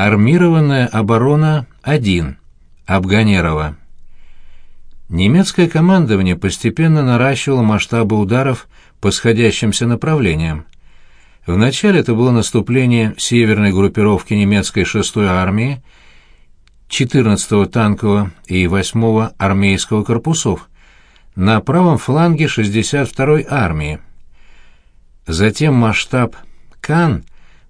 Армированная оборона 1. Абганерова. Немецкое командование постепенно наращивало масштабы ударов по сходящимся направлениям. Вначале это было наступление северной группировки немецкой 6-й армии, 14-го танкового и 8-го армейского корпусов на правом фланге 62-й армии. Затем масштаб Кан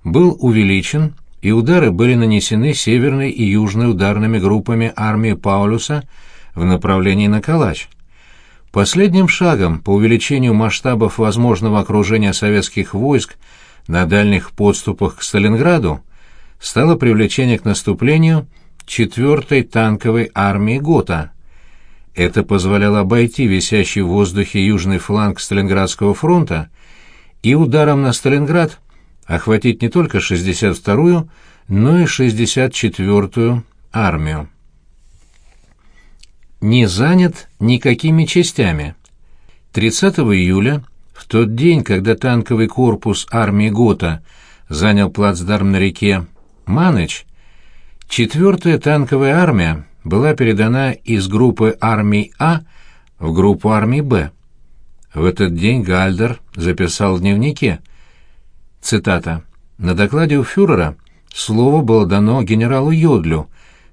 был увеличен и удары были нанесены северной и южной ударными группами армии Паулюса в направлении на Калач. Последним шагом по увеличению масштабов возможного окружения советских войск на дальних подступах к Сталинграду стало привлечение к наступлению 4-й танковой армии ГОТА. Это позволяло обойти висящий в воздухе южный фланг Сталинградского фронта и ударом на Сталинград охватить не только 62-ю, но и 64-ю армию. Не занят никакими частями. 30 июля, в тот день, когда танковый корпус армии ГОТА занял плацдарм на реке Маныч, 4-я танковая армия была передана из группы армий А в группу армий Б. В этот день Гальдер записал в дневнике – Цитата. «На докладе у фюрера слово было дано генералу Йодлю,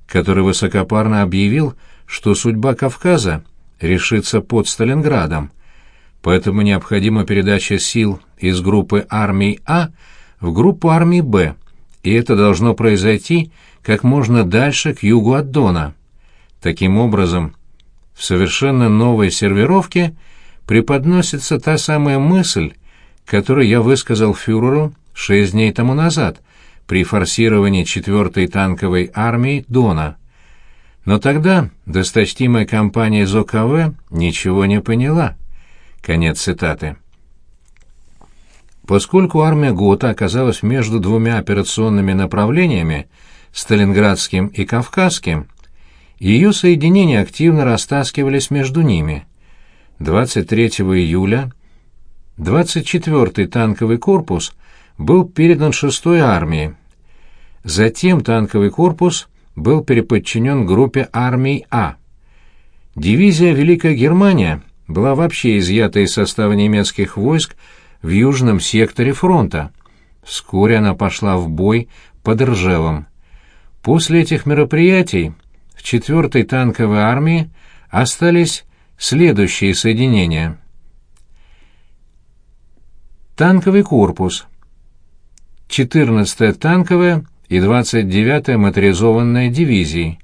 который высокопарно объявил, что судьба Кавказа решится под Сталинградом, поэтому необходима передача сил из группы армий А в группу армий Б, и это должно произойти как можно дальше к югу от Дона. Таким образом, в совершенно новой сервировке преподносится та самая мысль, который я высказал фюреру шесть дней тому назад при форсировании 4-й танковой армии Дона. Но тогда досточтимая компания ЗОКВ ничего не поняла. Конец цитаты. Поскольку армия ГОТА оказалась между двумя операционными направлениями, Сталинградским и Кавказским, ее соединения активно растаскивались между ними. 23 июля 24-й танковый корпус был передан 6-й армии. Затем танковый корпус был переподчинен группе армий А. Дивизия «Великая Германия» была вообще изъята из состава немецких войск в южном секторе фронта. Вскоре она пошла в бой под Ржевом. После этих мероприятий в 4-й танковой армии остались следующие соединения – Танковый корпус. 14-я танковая и 29-я моторизованная дивизии.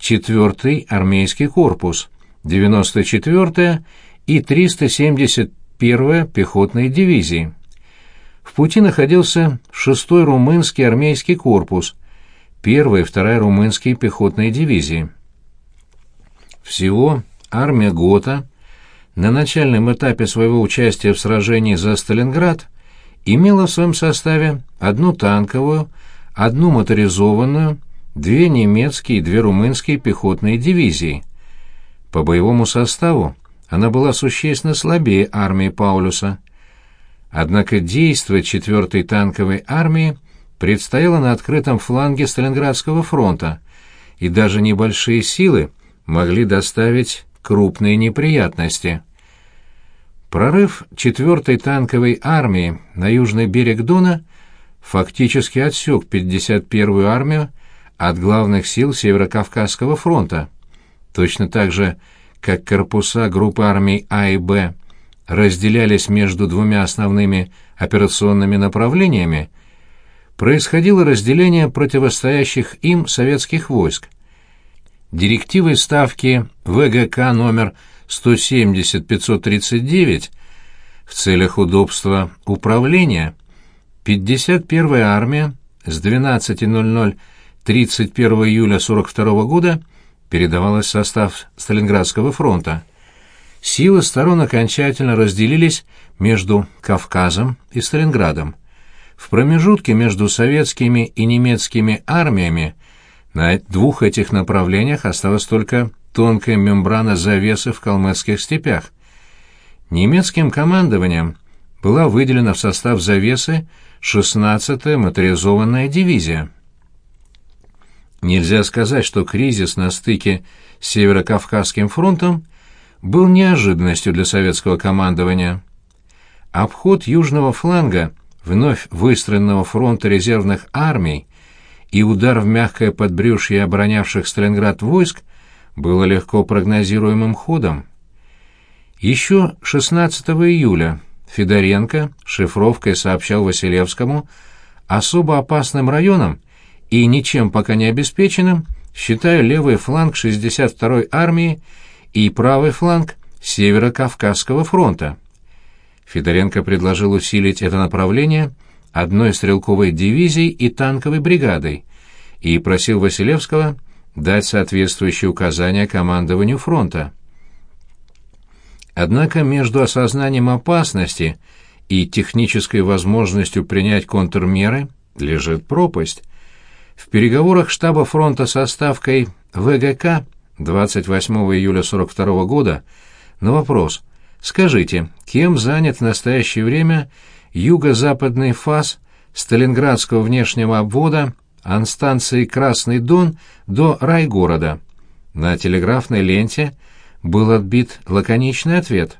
4-й армейский корпус. 94-я и 371-я пехотные дивизии. В пути находился 6-й румынский армейский корпус, 1-я и 2-я румынские пехотные дивизии. Всего армия ГОТА на начальном этапе своего участия в сражении за Сталинград имела в своем составе одну танковую, одну моторизованную, две немецкие и две румынские пехотные дивизии. По боевому составу она была существенно слабее армии Паулюса. Однако действовать 4-й танковой армии предстояло на открытом фланге Сталинградского фронта, и даже небольшие силы могли доставить крупные неприятности. Прорыв 4-й танковой армии на южный берег Дона фактически отсек 51-ю армию от главных сил Северокавказского фронта. Точно так же, как корпуса группы армий А и Б разделялись между двумя основными операционными направлениями, происходило разделение противостоящих им советских войск. Директивой ставки ВГК номер 170-539 в целях удобства управления 51-я армия с 12.00 31 июля 42 года передавалась в состав Сталинградского фронта. Силы сторон окончательно разделились между Кавказом и Сталинградом. В промежутке между советскими и немецкими армиями на двух этих направлениях осталась только тонкая мембрана завесы в калмыцких степях. Немецким командованием была выделена в состав завесы 16-я моторизованная дивизия. Нельзя сказать, что кризис на стыке с Северо-Кавказским фронтом был неожиданностью для советского командования. Обход южного фланга вновь выстроенного фронта резервных армий и удар в мягкое подбрюшье оборонявших Сталинград войск было легко прогнозируемым ходом. Еще 16 июля Федоренко шифровкой сообщал Василевскому особо опасным районом и ничем пока не обеспеченным считаю левый фланг 62-й армии и правый фланг Северо-Кавказского фронта. Федоренко предложил усилить это направление одной стрелковой дивизией и танковой бригадой и просил Василевского дать соответствующие указания командованию фронта. Однако между осознанием опасности и технической возможностью принять контрмеры лежит пропасть. В переговорах штаба фронта со ставкой ВГК 28 июля 42 года на вопрос «Скажите, кем занят в настоящее время юго-западный фас Сталинградского внешнего обвода от станции Красный Дон до райгорода?» На телеграфной ленте был отбит лаконичный ответ.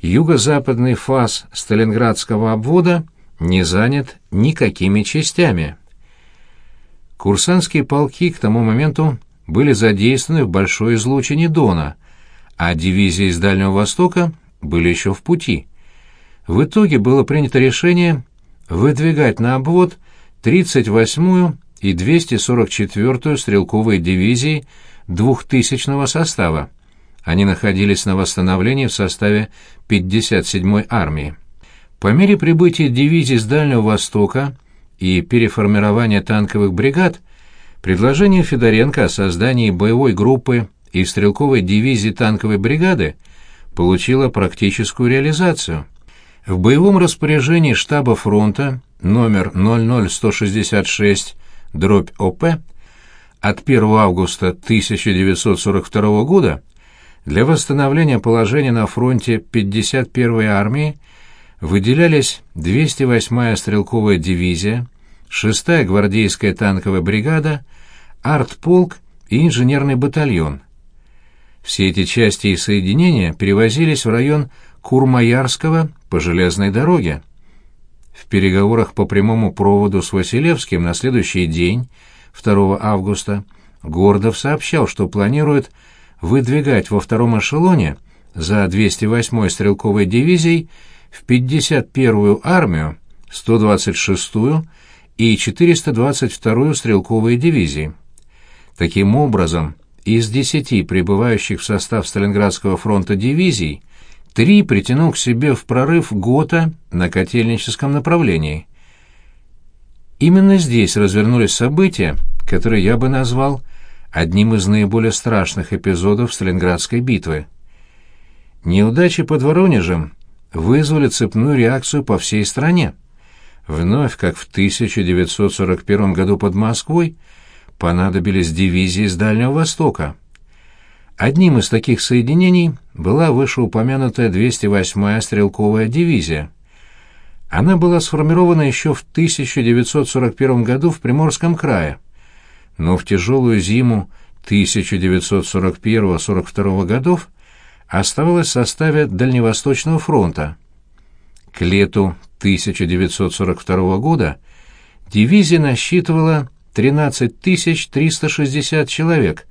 Юго-западный фас Сталинградского обвода не занят никакими частями. Курсантские полки к тому моменту были задействованы в большой излучине Дона, а дивизии из Дальнего Востока были еще в пути. В итоге было принято решение выдвигать на обвод 38-ю и 244-ю стрелковые дивизии двухтысячного состава. Они находились на восстановлении в составе 57-й армии. По мере прибытия дивизий с Дальнего Востока и переформирования танковых бригад – Предложение Федоренко о создании боевой группы и стрелковой дивизии танковой бригады получило практическую реализацию. В боевом распоряжении штаба фронта номер 00166 дробь ОП от 1 августа 1942 года для восстановления положения на фронте 51-й армии выделялись 208-я стрелковая дивизия, 6-я гвардейская танковая бригада – артполк и инженерный батальон. Все эти части и соединения перевозились в район Курмаярского по железной дороге. В переговорах по прямому проводу с Василевским на следующий день, 2 августа, Гордов сообщал, что планирует выдвигать во втором эшелоне за 208-й стрелковой дивизией в 51-ю армию, 126-ю и 422-ю стрелковые дивизии. Таким образом, из десяти прибывающих в состав Сталинградского фронта дивизий три притянул к себе в прорыв ГОТА на котельническом направлении. Именно здесь развернулись события, которые я бы назвал одним из наиболее страшных эпизодов Сталинградской битвы. Неудачи под Воронежем вызвали цепную реакцию по всей стране. Вновь, как в 1941 году под Москвой, понадобились дивизии с Дальнего Востока. Одним из таких соединений была вышеупомянутая 208-я стрелковая дивизия. Она была сформирована еще в 1941 году в Приморском крае, но в тяжелую зиму 1941-42 годов оставалась в составе Дальневосточного фронта. К лету 1942 года дивизия насчитывала 13 360 человек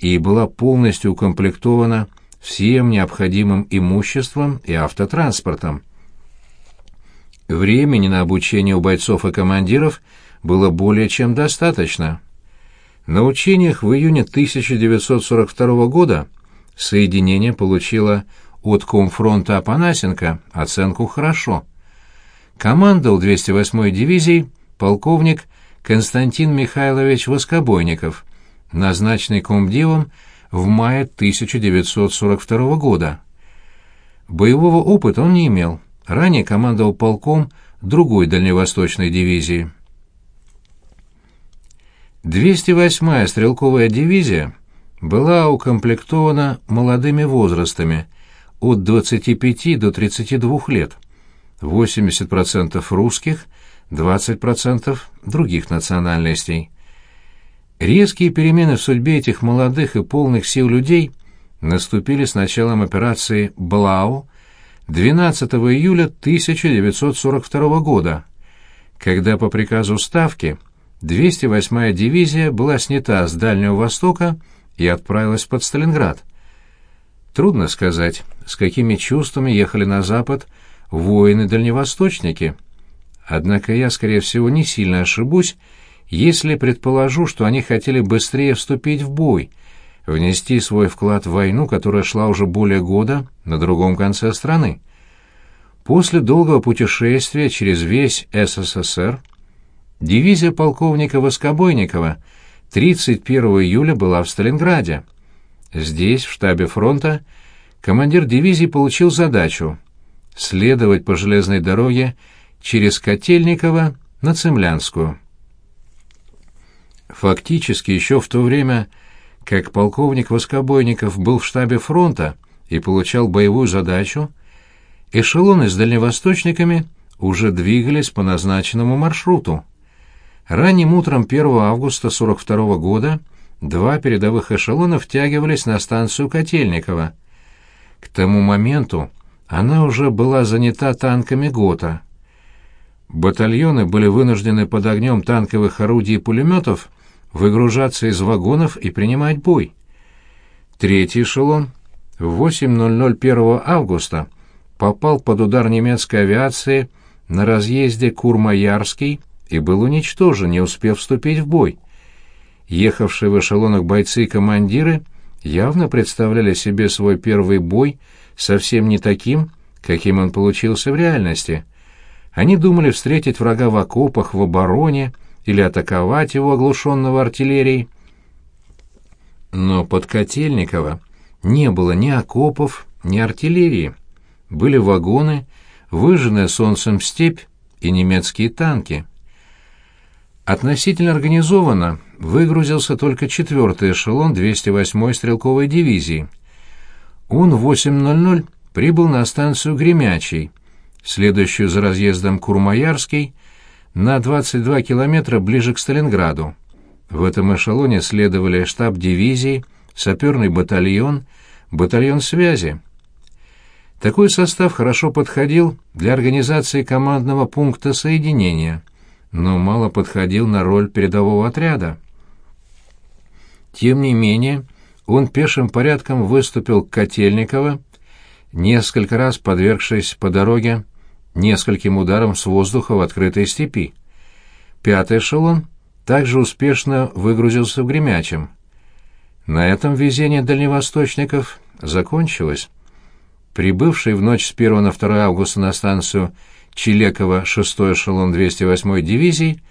и была полностью укомплектована всем необходимым имуществом и автотранспортом. Времени на обучение у бойцов и командиров было более чем достаточно. На учениях в июне 1942 года соединение получило от комфронта Апанасенко оценку «хорошо». Командовал 208-й дивизией полковник Константин Михайлович Воскобойников, назначенный комдивом в мае 1942 года. Боевого опыта он не имел, ранее командовал полком другой дальневосточной дивизии. 208-я стрелковая дивизия была укомплектована молодыми возрастами от 25 до 32 лет, 80% русских – 20% других национальностей. Резкие перемены в судьбе этих молодых и полных сил людей наступили с началом операции «Блау» 12 июля 1942 года, когда по приказу Ставки 208-я дивизия была снята с Дальнего Востока и отправилась под Сталинград. Трудно сказать, с какими чувствами ехали на запад воины-дальневосточники. Однако я, скорее всего, не сильно ошибусь, если предположу, что они хотели быстрее вступить в бой, внести свой вклад в войну, которая шла уже более года на другом конце страны. После долгого путешествия через весь СССР дивизия полковника Воскобойникова 31 июля была в Сталинграде. Здесь, в штабе фронта, командир дивизии получил задачу следовать по железной дороге через Котельниково на Цемлянскую. Фактически еще в то время, как полковник Воскобойников был в штабе фронта и получал боевую задачу, эшелоны с дальневосточниками уже двигались по назначенному маршруту. Ранним утром 1 августа 42 года два передовых эшелона втягивались на станцию Котельникова. К тому моменту она уже была занята танками ГОТА. Батальоны были вынуждены под огнем танковых орудий и пулеметов выгружаться из вагонов и принимать бой. Третий эшелон в 8.00 1 августа попал под удар немецкой авиации на разъезде Курмаярский и был уничтожен, не успев вступить в бой. Ехавшие в эшелонах бойцы и командиры явно представляли себе свой первый бой совсем не таким, каким он получился в реальности. Они думали встретить врага в окопах, в обороне, или атаковать его оглушенного артиллерией. Но под Котельниково не было ни окопов, ни артиллерии. Были вагоны, выжженная солнцем степь и немецкие танки. Относительно организованно выгрузился только четвертый эшелон 208-й стрелковой дивизии. Он в 8.00 прибыл на станцию Гремячий, следующую за разъездом Курмаярский, на 22 километра ближе к Сталинграду. В этом эшелоне следовали штаб дивизии, саперный батальон, батальон связи. Такой состав хорошо подходил для организации командного пункта соединения, но мало подходил на роль передового отряда. Тем не менее, он пешим порядком выступил к Котельниково, несколько раз подвергшись по дороге нескольким ударам с воздуха в открытой степи. Пятый эшелон также успешно выгрузился в Гремячем. На этом везение дальневосточников закончилось. Прибывший в ночь с 1 на 2 августа на станцию Чилекова 6-й эшелон 208-й дивизии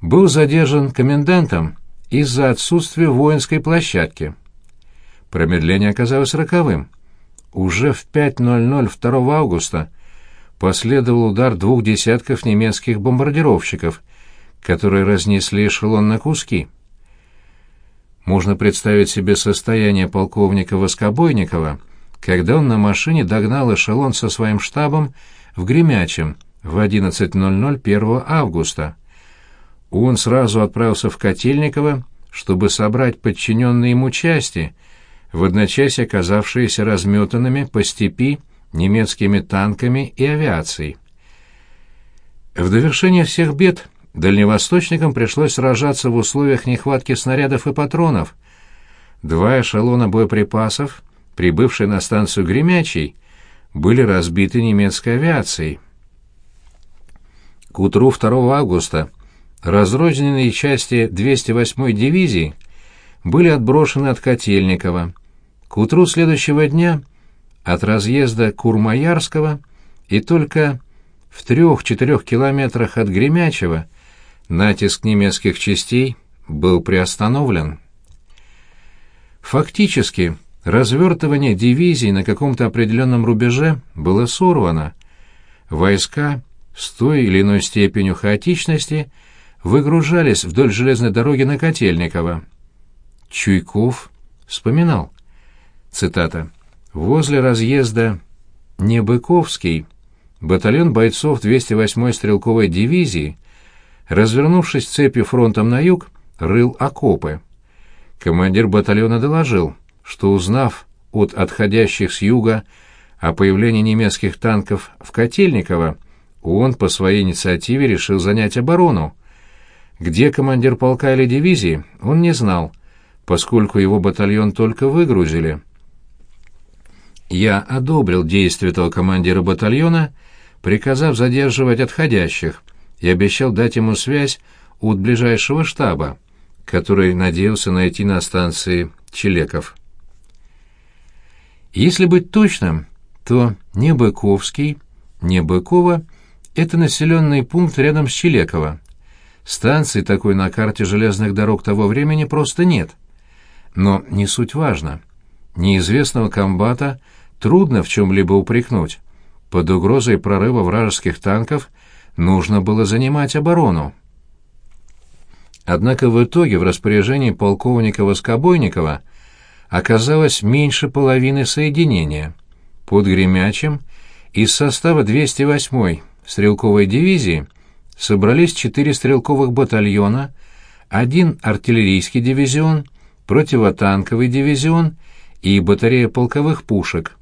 был задержан комендантом из-за отсутствия воинской площадки. Промедление оказалось роковым. Уже в 5.00 2 августа последовал удар двух десятков немецких бомбардировщиков, которые разнесли эшелон на куски. Можно представить себе состояние полковника Воскобойникова, когда он на машине догнал эшелон со своим штабом в Гремячем в 11.00 1 августа. Он сразу отправился в Котельниково, чтобы собрать подчиненные ему части, в одночасье оказавшиеся разметанными по степи немецкими танками и авиацией. В довершение всех бед дальневосточникам пришлось сражаться в условиях нехватки снарядов и патронов. Два эшелона боеприпасов, прибывшие на станцию Гремячий, были разбиты немецкой авиацией. К утру 2 августа разрозненные части 208-й дивизии были отброшены от Котельникова. К утру следующего дня – от разъезда Курмаярского и только в трех-четырех километрах от Гремячего натиск немецких частей был приостановлен. Фактически, развертывание дивизий на каком-то определенном рубеже было сорвано. Войска с той или иной степенью хаотичности выгружались вдоль железной дороги на Котельниково. Чуйков вспоминал, цитата, Возле разъезда Небыковский батальон бойцов 208-й стрелковой дивизии, развернувшись цепью фронтом на юг, рыл окопы. Командир батальона доложил, что узнав от отходящих с юга о появлении немецких танков в Котельниково, он по своей инициативе решил занять оборону. Где командир полка или дивизии, он не знал, поскольку его батальон только выгрузили. Я одобрил действия этого командира батальона, приказав задерживать отходящих, и обещал дать ему связь от ближайшего штаба, который надеялся найти на станции Челеков. Если быть точным, то не Быковский, не Быково — это населенный пункт рядом с Челеково. Станции такой на карте железных дорог того времени просто нет. Но не суть важно. Неизвестного комбата трудно в чем-либо упрекнуть. Под угрозой прорыва вражеских танков нужно было занимать оборону. Однако в итоге в распоряжении полковника Воскобойникова оказалось меньше половины соединения. Под Гремячем из состава 208-й стрелковой дивизии собрались четыре стрелковых батальона, один артиллерийский дивизион, противотанковый дивизион и батарея полковых пушек.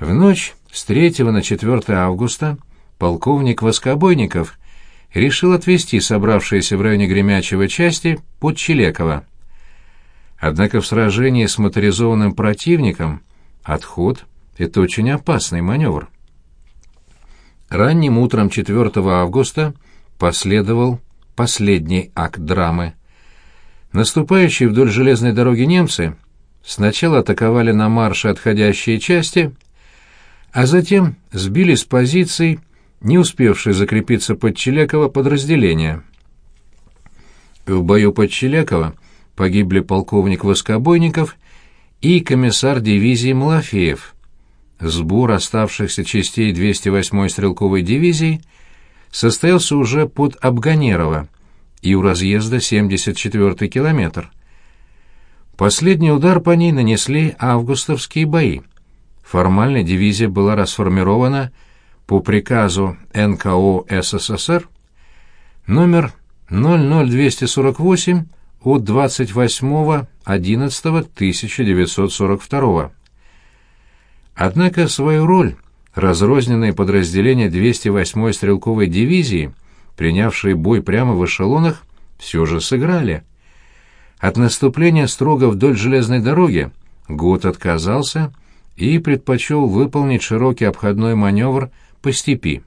В ночь с 3 на 4 августа полковник Воскобойников решил отвести собравшиеся в районе Гремячего части под Челеково. Однако в сражении с моторизованным противником отход — это очень опасный маневр. Ранним утром 4 августа последовал последний акт драмы. Наступающие вдоль железной дороги немцы сначала атаковали на марше отходящие части, а затем сбили с позиций не успевшие закрепиться под Челяково подразделения. В бою под Челяково погибли полковник Воскобойников и комиссар дивизии Малафеев. Сбор оставшихся частей 208-й стрелковой дивизии состоялся уже под Абганерово и у разъезда 74-й километр. Последний удар по ней нанесли августовские бои. Формально дивизия была расформирована по приказу НКО СССР номер 00248 от 28.11.1942. Однако свою роль разрозненные подразделения 208-й стрелковой дивизии, принявшие бой прямо в эшелонах, все же сыграли. От наступления строго вдоль железной дороги Гот отказался и предпочел выполнить широкий обходной маневр по степи.